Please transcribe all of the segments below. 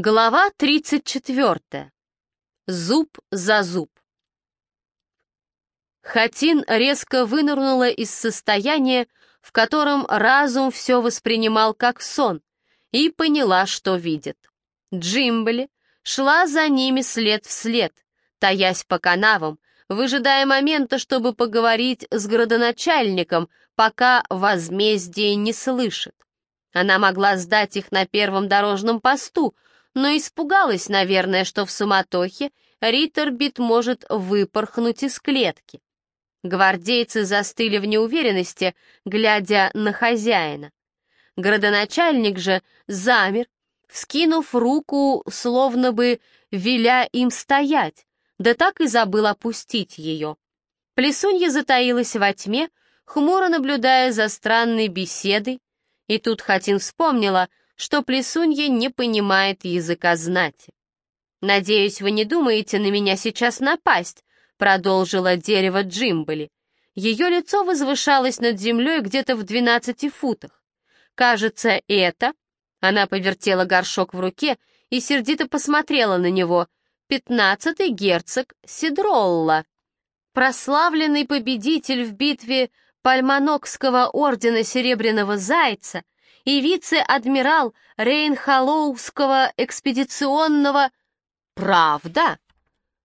Глава 34. Зуб за зуб. Хатин резко вынырнула из состояния, в котором разум все воспринимал как сон, и поняла, что видит. Джимбли шла за ними след в след, таясь по канавам, выжидая момента, чтобы поговорить с градоначальником, пока возмездие не слышит. Она могла сдать их на первом дорожном посту — но испугалась, наверное, что в суматохе Риттербит может выпорхнуть из клетки. Гвардейцы застыли в неуверенности, глядя на хозяина. Градоначальник же замер, вскинув руку, словно бы веля им стоять, да так и забыл опустить ее. Плесунья затаилась во тьме, хмуро наблюдая за странной беседой, и тут Хатин вспомнила, что Плесунья не понимает языка знати. «Надеюсь, вы не думаете на меня сейчас напасть», — продолжила дерево Джимбали. Ее лицо возвышалось над землей где-то в двенадцати футах. «Кажется, это...» — она повертела горшок в руке и сердито посмотрела на него. «Пятнадцатый герцог Сидролла, прославленный победитель в битве Пальманокского ордена Серебряного Зайца, и вице-адмирал Рейнхоллоуского экспедиционного... Правда?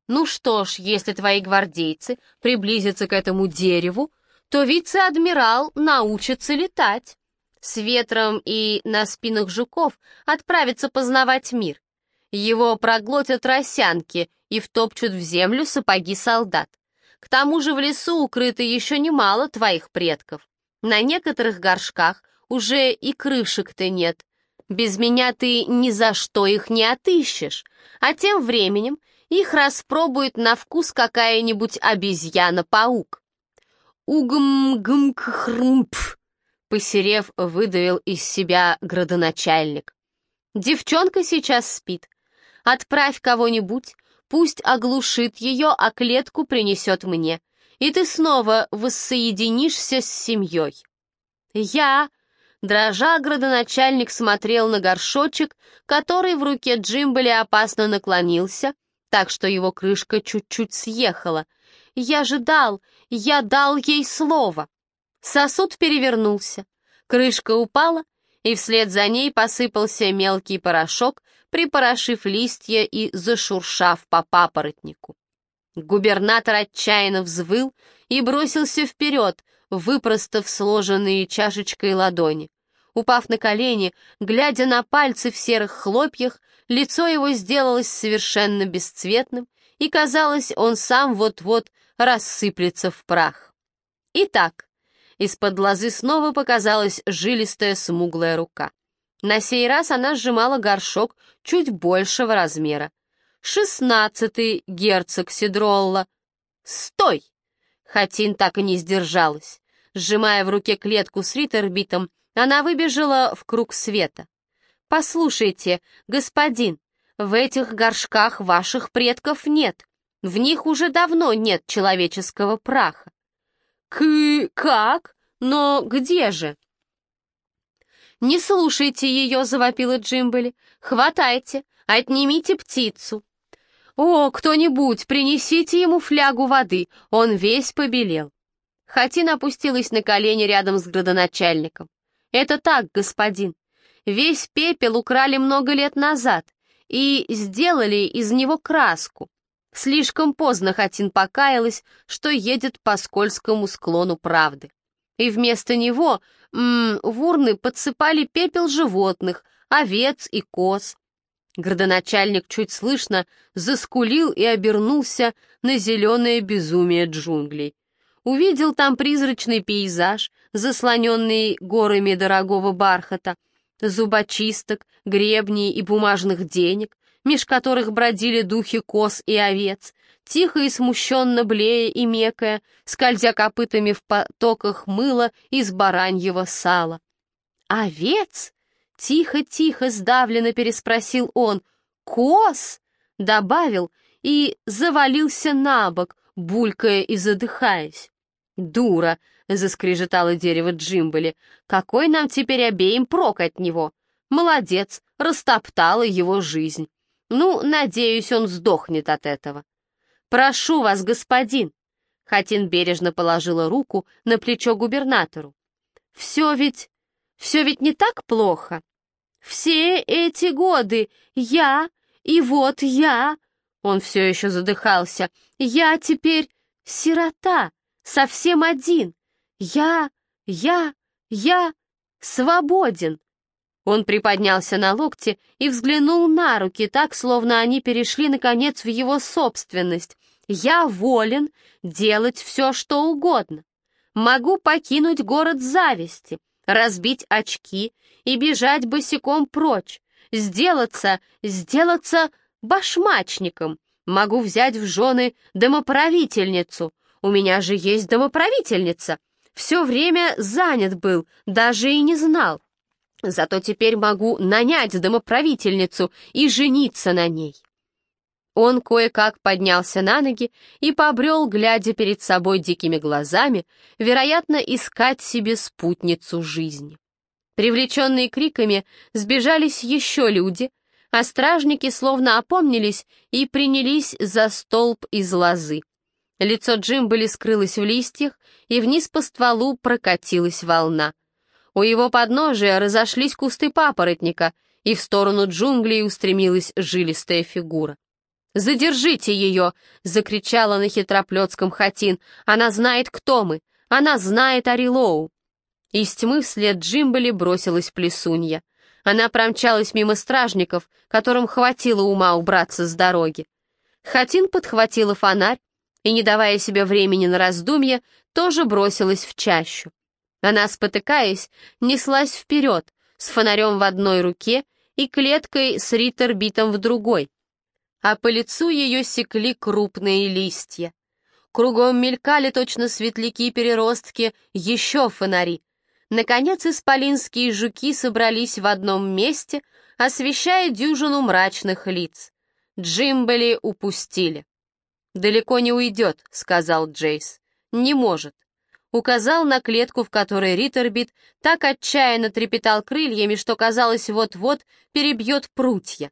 Ну что ж, если твои гвардейцы приблизятся к этому дереву, то вице-адмирал научится летать. С ветром и на спинах жуков отправится познавать мир. Его проглотят росянки и втопчут в землю сапоги солдат. К тому же в лесу укрыто еще немало твоих предков. На некоторых горшках уже и крышек-то нет. Без меня ты ни за что их не отыщешь, а тем временем их распробует на вкус какая-нибудь обезьяна-паук. Угм-гм-хрмп, посерев, выдавил из себя градоначальник. Девчонка сейчас спит. Отправь кого-нибудь, пусть оглушит ее, а клетку принесет мне, и ты снова воссоединишься с семьей. Я Дрожа, градоначальник смотрел на горшочек, который в руке Джимбали опасно наклонился, так что его крышка чуть-чуть съехала. «Я же дал, я дал ей слово!» Сосуд перевернулся, крышка упала, и вслед за ней посыпался мелкий порошок, припорошив листья и зашуршав по папоротнику. Губернатор отчаянно взвыл и бросился вперед, выпростав сложенные чашечкой ладони. Упав на колени, глядя на пальцы в серых хлопьях, лицо его сделалось совершенно бесцветным, и, казалось, он сам вот-вот рассыплется в прах. Итак, из-под лозы снова показалась жилистая смуглая рука. На сей раз она сжимала горшок чуть большего размера. «Шестнадцатый герцог Сидролла!» «Стой!» Хатин так и не сдержалась. Сжимая в руке клетку с Риттербитом, она выбежала в круг света. «Послушайте, господин, в этих горшках ваших предков нет. В них уже давно нет человеческого праха». «К... как? Но где же?» «Не слушайте ее», — завопила Джимбели. «Хватайте, отнимите птицу». «О, кто-нибудь, принесите ему флягу воды, он весь побелел». Хатин опустилась на колени рядом с градоначальником. «Это так, господин. Весь пепел украли много лет назад и сделали из него краску. Слишком поздно Хатин покаялась, что едет по скользкому склону правды. И вместо него м -м, в урны подсыпали пепел животных, овец и коз. Градоначальник чуть слышно заскулил и обернулся на зеленое безумие джунглей увидел там призрачный пейзаж, заслоненный горами дорогого бархата, зубочисток, гребней и бумажных денег, меж которых бродили духи коз и овец, тихо и смущенно блея и мекая, скользя копытами в потоках мыла из бараньего сала. «Овец?» — тихо-тихо сдавленно переспросил он. «Коз?» — добавил и завалился на бок, булькая и задыхаясь. «Дура!» — заскрежетало дерево Джимбали. «Какой нам теперь обеим прок от него? Молодец, растоптала его жизнь. Ну, надеюсь, он сдохнет от этого. «Прошу вас, господин!» Хатин бережно положила руку на плечо губернатору. «Все ведь... все ведь не так плохо. Все эти годы я и вот я...» Он все еще задыхался. «Я теперь сирота, совсем один. Я, я, я свободен. Он приподнялся на локте и взглянул на руки так, словно они перешли, наконец, в его собственность. «Я волен делать все, что угодно. Могу покинуть город зависти, разбить очки и бежать босиком прочь, сделаться, сделаться башмачником. Могу взять в жены домоправительницу. У меня же есть домоправительница. Все время занят был, даже и не знал. Зато теперь могу нанять домоправительницу и жениться на ней. Он кое-как поднялся на ноги и побрел, глядя перед собой дикими глазами, вероятно, искать себе спутницу жизни. Привлеченные криками сбежались еще люди, а стражники словно опомнились и принялись за столб из лозы. Лицо Джимбели скрылось в листьях, и вниз по стволу прокатилась волна. У его подножия разошлись кусты папоротника, и в сторону джунглей устремилась жилистая фигура. «Задержите ее!» — закричала на хитроплетском хатин. «Она знает, кто мы! Она знает Арилоу!» Из тьмы вслед Джимбели бросилась плесунья. Она промчалась мимо стражников, которым хватило ума убраться с дороги. Хатин подхватила фонарь и, не давая себе времени на раздумье, тоже бросилась в чащу. Она, спотыкаясь, неслась вперед, с фонарем в одной руке и клеткой с риттербитом в другой. А по лицу ее секли крупные листья. Кругом мелькали точно светляки-переростки, еще фонари. Наконец исполинские жуки собрались в одном месте, освещая дюжину мрачных лиц. Джимбели упустили. «Далеко не уйдет», — сказал Джейс. «Не может указал на клетку, в которой Риттербит так отчаянно трепетал крыльями, что, казалось, вот-вот перебьет прутья.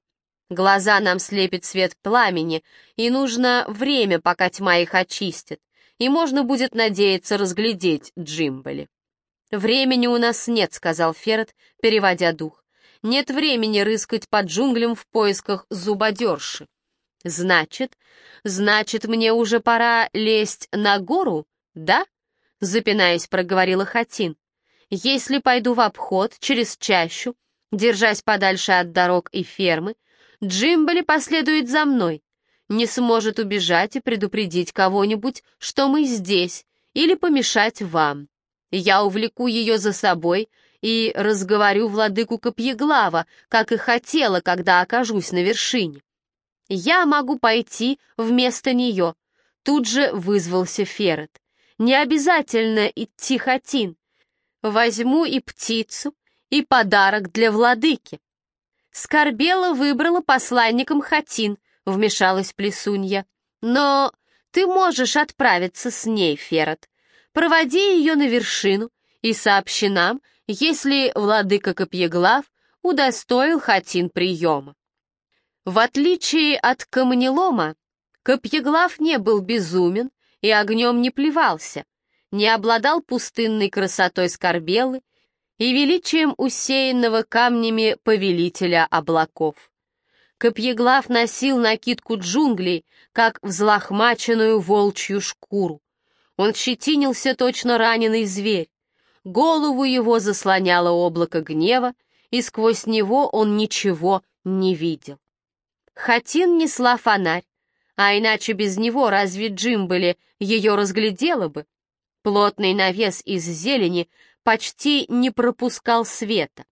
Глаза нам слепит свет пламени, и нужно время, пока тьма их очистит, и можно будет надеяться разглядеть Джимбели. «Времени у нас нет», — сказал Ферret, переводя дух. «Нет времени рыскать по джунглям в поисках зубодерши». «Значит, значит, мне уже пора лезть на гору, да?» запинаясь, проговорила Хатин. «Если пойду в обход через чащу, держась подальше от дорог и фермы, Джимбали последует за мной, не сможет убежать и предупредить кого-нибудь, что мы здесь, или помешать вам. Я увлеку ее за собой и разговорю владыку Копьеглава, как и хотела, когда окажусь на вершине. Я могу пойти вместо нее. Тут же вызвался Ферret. Не обязательно идти хатин. Возьму и птицу, и подарок для владыки. Скорбела выбрала посланником хатин, вмешалась Плесунья. Но ты можешь отправиться с ней, Ферот. Проводи ее на вершину и сообщи нам, если владыка Копьеглав удостоил хатин приема. В отличие от камнелома, Копьеглав не был безумен и огнем не плевался, не обладал пустынной красотой скорбелы и величием усеянного камнями повелителя облаков. Копьеглав носил накидку джунглей, как взлохмаченную волчью шкуру. Он щетинился точно раненый зверь. Голову его заслоняло облако гнева, и сквозь него он ничего не видел. Хатин несла фонарь, а иначе без него разве Джимбели ее разглядела бы? Плотный навес из зелени почти не пропускал света.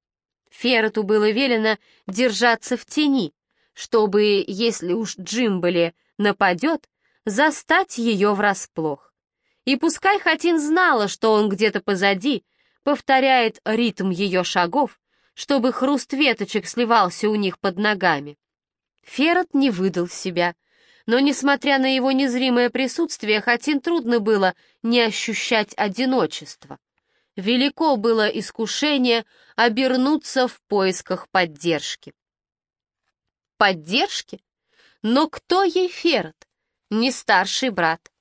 Феррету было велено держаться в тени, чтобы, если уж Джимбели нападет, застать ее врасплох. И пускай Хатин знала, что он где-то позади, повторяет ритм ее шагов, чтобы хруст веточек сливался у них под ногами. Феррет не выдал себя — но, несмотря на его незримое присутствие, Хатин трудно было не ощущать одиночество. Велико было искушение обернуться в поисках поддержки. поддержки? Но кто ей Ферот? Не старший брат.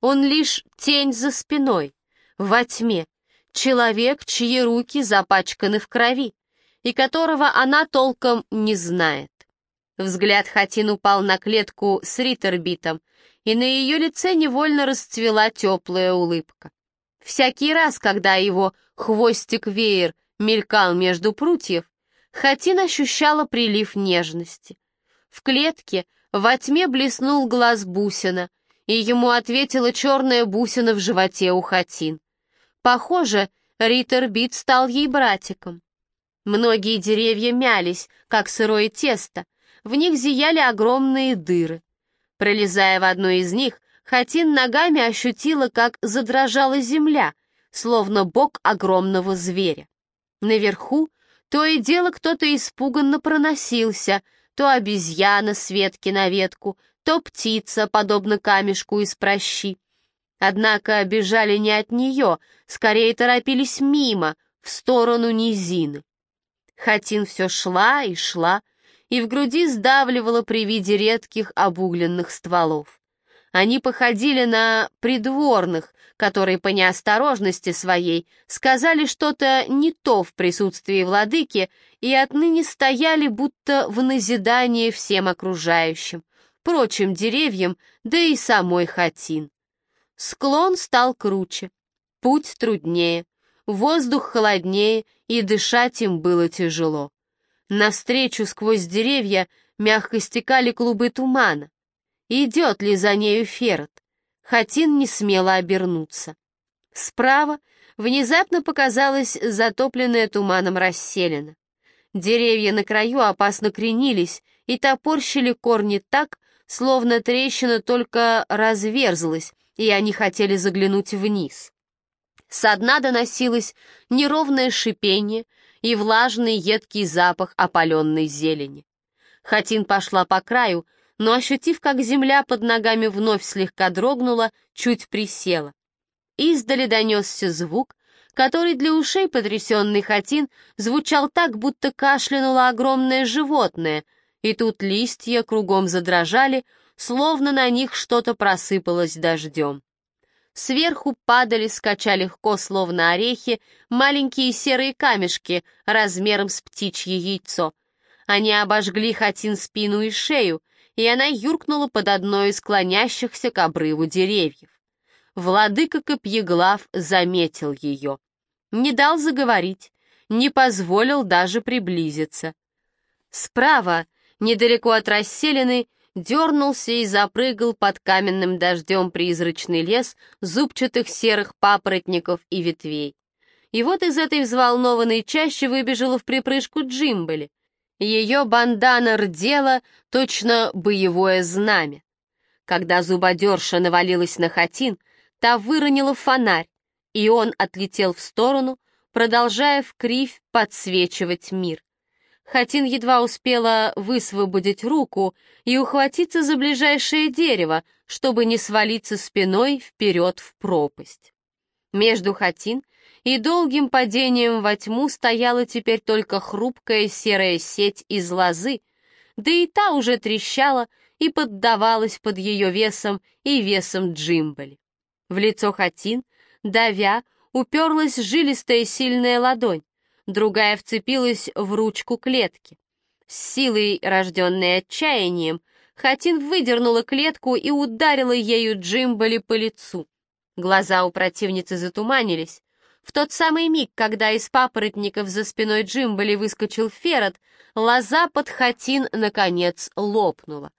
Он лишь тень за спиной, во тьме, человек, чьи руки запачканы в крови, и которого она толком не знает. Взгляд Хатин упал на клетку с Риттербитом, и на ее лице невольно расцвела теплая улыбка. Всякий раз, когда его хвостик-веер мелькал между прутьев, Хатин ощущала прилив нежности. В клетке во тьме блеснул глаз бусина, и ему ответила черная бусина в животе у Хатин. Похоже, Риттербит стал ей братиком. Многие деревья мялись, как сырое тесто, в них зияли огромные дыры. Пролезая в одну из них, Хатин ногами ощутила, как задрожала земля, словно бок огромного зверя. Наверху то и дело кто-то испуганно проносился, то обезьяна с ветки на ветку, то птица, подобно камешку из прощи. Однако бежали не от нее, скорее торопились мимо, в сторону низины. Хатин все шла и шла, и в груди сдавливала при виде редких обугленных стволов. Они походили на придворных, которые по неосторожности своей сказали что-то не то в присутствии владыки и отныне стояли будто в назидание всем окружающим, прочим деревьям, да и самой Хатин. Склон стал круче, путь труднее, воздух холоднее, и дышать им было тяжело. Навстречу сквозь деревья мягко стекали клубы тумана. Идет ли за нею Ферот? Хатин не смела обернуться. Справа внезапно показалась затопленная туманом расселена. Деревья на краю опасно кренились и топорщили корни так, словно трещина только разверзлась, и они хотели заглянуть вниз. Со дна доносилось неровное шипение и влажный едкий запах опаленной зелени. Хатин пошла по краю, но, ощутив, как земля под ногами вновь слегка дрогнула, чуть присела. Издали донесся звук, который для ушей потрясенный Хатин звучал так, будто кашлянуло огромное животное, и тут листья кругом задрожали, словно на них что-то просыпалось дождем. Сверху падали, скача легко, словно орехи, маленькие серые камешки размером с птичье яйцо. Они обожгли Хатин спину и шею, и она юркнула под одной из склонящихся к обрыву деревьев. Владыка Копьеглав заметил ее. Не дал заговорить, не позволил даже приблизиться. Справа, недалеко от расселены, дернулся и запрыгал под каменным дождем призрачный лес зубчатых серых папоротников и ветвей. И вот из этой взволнованной чащи выбежала в припрыжку Джимбели. Ее бандана рдела, точно боевое знамя. Когда зубодерша навалилась на хатин, та выронила фонарь, и он отлетел в сторону, продолжая в кривь подсвечивать мир. Хатин едва успела высвободить руку и ухватиться за ближайшее дерево, чтобы не свалиться спиной вперед в пропасть. Между Хатин и долгим падением во тьму стояла теперь только хрупкая серая сеть из лозы, да и та уже трещала и поддавалась под ее весом и весом Джимбали. В лицо Хатин, давя, уперлась жилистая сильная ладонь, другая вцепилась в ручку клетки. С силой, рожденной отчаянием, Хатин выдернула клетку и ударила ею Джимбали по лицу. Глаза у противницы затуманились. В тот самый миг, когда из папоротников за спиной Джимбали выскочил Ферот, лоза под Хатин, наконец, лопнула.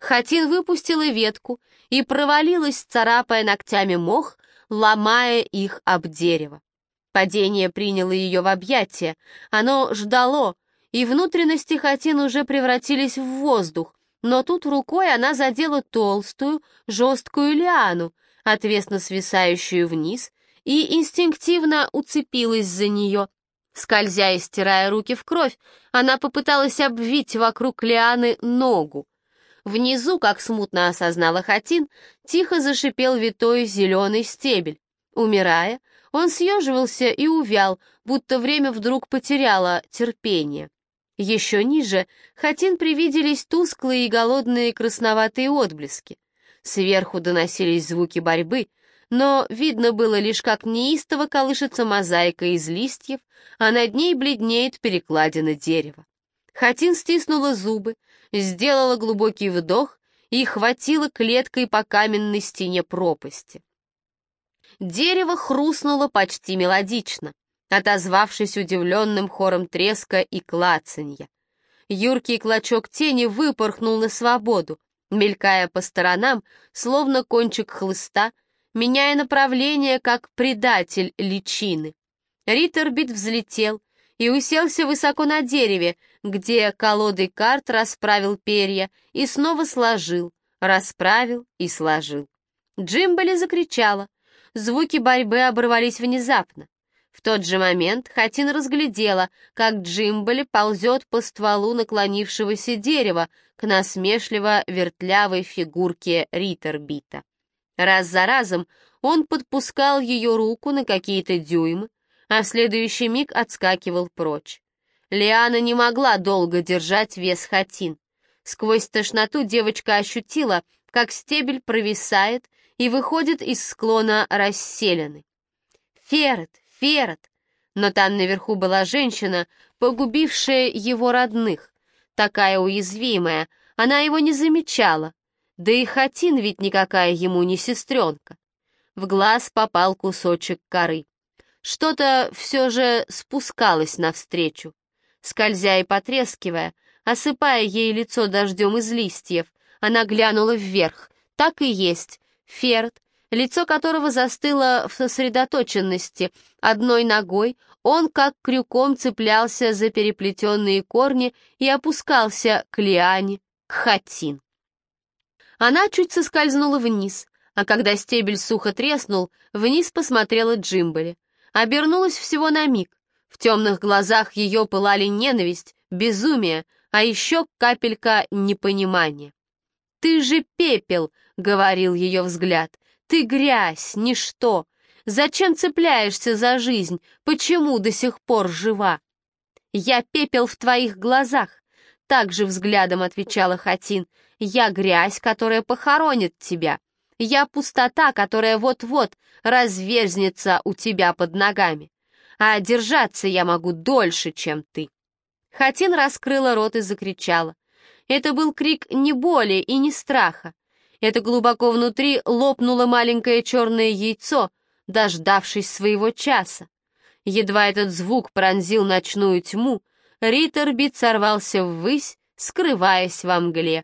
Хатин выпустила ветку и провалилась, царапая ногтями мох, ломая их об дерево. Падение приняло ее в объятия, оно ждало, и внутренности Хатин уже превратились в воздух, но тут рукой она задела толстую, жесткую лиану, отвесно свисающую вниз, и инстинктивно уцепилась за нее. Скользя и стирая руки в кровь, она попыталась обвить вокруг лианы ногу. Внизу, как смутно осознала Хатин, тихо зашипел витой зеленый стебель. Умирая, он съеживался и увял, будто время вдруг потеряло терпение. Еще ниже Хатин привиделись тусклые и голодные красноватые отблески. Сверху доносились звуки борьбы, но видно было лишь, как неистово колышется мозаика из листьев, а над ней бледнеет перекладина дерева. Хатин стиснула зубы, сделала глубокий вдох и хватила клеткой по каменной стене пропасти. Дерево хрустнуло почти мелодично, отозвавшись удивленным хором треска и клацанья. Юркий клочок тени выпорхнул на свободу, мелькая по сторонам, словно кончик хлыста, меняя направление, как предатель личины. Риттербит взлетел и уселся высоко на дереве, где колодой карт расправил перья и снова сложил, расправил и сложил. Джимбали закричала. Звуки борьбы оборвались внезапно. В тот же момент Хатин разглядела, как Джимбали ползет по стволу наклонившегося дерева к насмешливо вертлявой фигурке Риттербита. Раз за разом он подпускал ее руку на какие-то дюймы, а в следующий миг отскакивал прочь. Лиана не могла долго держать вес хатин. Сквозь тошноту девочка ощутила, как стебель провисает и выходит из склона расселены. «Ферret! Ферret!» Но там наверху была женщина, погубившая его родных. Такая уязвимая, она его не замечала. Да и Хатин ведь никакая ему не сестренка. В глаз попал кусочек коры. Что-то все же спускалось навстречу. Скользя и потрескивая, осыпая ей лицо дождем из листьев, она глянула вверх. Так и есть. Ферд, лицо которого застыло в сосредоточенности. Одной ногой он как крюком цеплялся за переплетенные корни и опускался к лиане, к хатин. Она чуть соскользнула вниз, а когда стебель сухо треснул, вниз посмотрела Джимбали. Обернулась всего на миг. В темных глазах ее пылали ненависть, безумие, а еще капелька непонимания. «Ты же пепел!» — говорил ее взгляд. «Ты грязь, ничто! Зачем цепляешься за жизнь? Почему до сих пор жива?» «Я пепел в твоих глазах!» — также взглядом отвечала Хатин. «Я грязь, которая похоронит тебя. Я пустота, которая вот-вот разверзнется у тебя под ногами. А держаться я могу дольше, чем ты. Хатин раскрыла рот и закричала. Это был крик не боли и не страха. Это глубоко внутри лопнуло маленькое черное яйцо, дождавшись своего часа. Едва этот звук пронзил ночную тьму, Риттербит сорвался ввысь, скрываясь во мгле.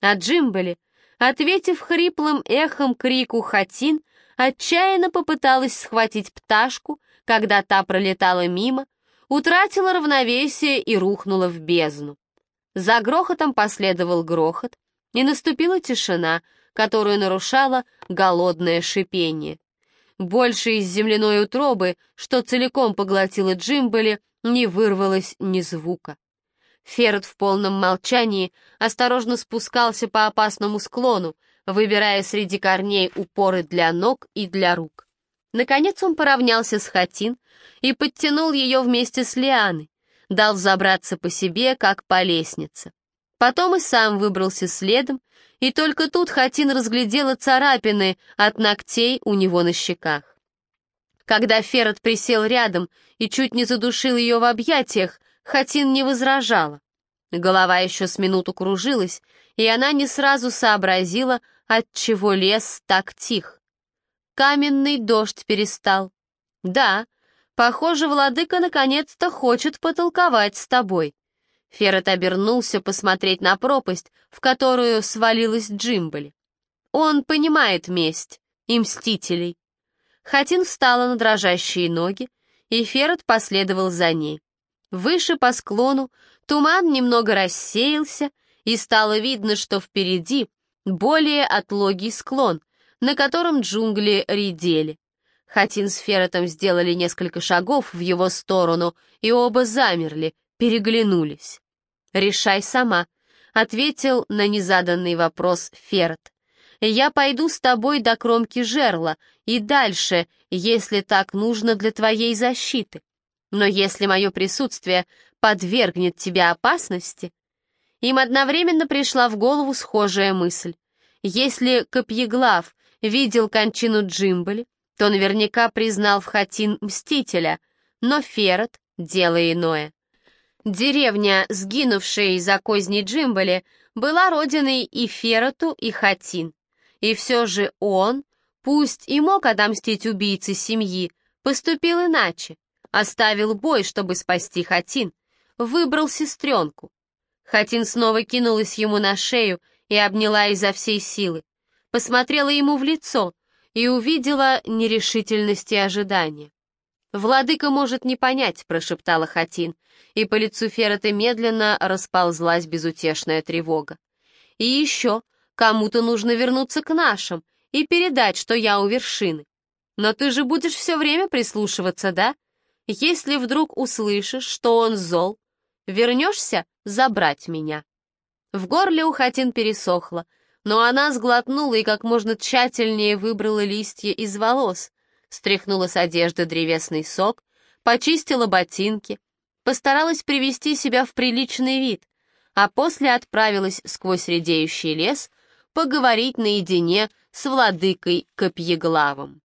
А Джимбали — Ответив хриплым эхом крику Хатин, отчаянно попыталась схватить пташку, когда та пролетала мимо, утратила равновесие и рухнула в бездну. За грохотом последовал грохот, и наступила тишина, которую нарушало голодное шипение. Больше из земляной утробы, что целиком поглотила Джимбели, не вырвалось ни звука. Ферд в полном молчании осторожно спускался по опасному склону, выбирая среди корней упоры для ног и для рук. Наконец он поравнялся с Хатин и подтянул ее вместе с Лианой, дал забраться по себе, как по лестнице. Потом и сам выбрался следом, и только тут Хатин разглядела царапины от ногтей у него на щеках. Когда Ферret присел рядом и чуть не задушил ее в объятиях, Хатин не возражала. Голова еще с минуту кружилась, и она не сразу сообразила, отчего лес так тих. Каменный дождь перестал. Да, похоже, владыка наконец-то хочет потолковать с тобой. Ферret обернулся посмотреть на пропасть, в которую свалилась Джимбали. Он понимает месть и мстителей. Хатин встала на дрожащие ноги, и Ферret последовал за ней. Выше по склону туман немного рассеялся, и стало видно, что впереди более отлогий склон, на котором джунгли редели. Хатин с Ферретом сделали несколько шагов в его сторону, и оба замерли, переглянулись. «Решай сама», — ответил на незаданный вопрос Феррет. «Я пойду с тобой до кромки жерла и дальше, если так нужно для твоей защиты. Но если мое присутствие подвергнет тебя опасности, им одновременно пришла в голову схожая мысль. Если Копьеглав видел кончину Джимбали, то наверняка признал в Хатин мстителя, но Ферот — дело иное. Деревня, сгинувшая из-за козни Джимбали, была родиной и Фероту, и Хатин. И все же он, пусть и мог отомстить убийце семьи, поступил иначе, оставил бой, чтобы спасти Хатин, выбрал сестренку. Хатин снова кинулась ему на шею и обняла изо всей силы, посмотрела ему в лицо и увидела нерешительность и ожидание. «Владыка может не понять», — прошептала Хатин, и по лицу Феррета медленно расползлась безутешная тревога. «И еще, кому-то нужно вернуться к нашим и передать, что я у вершины. Но ты же будешь все время прислушиваться, да? Если вдруг услышишь, что он зол, вернешься забрать меня». В горле у Хатин пересохло, но она сглотнула и как можно тщательнее выбрала листья из волос, стряхнула с одежды древесный сок, почистила ботинки, постаралась привести себя в приличный вид, а после отправилась сквозь редеющий лес поговорить наедине с владыкой Копьеглавом.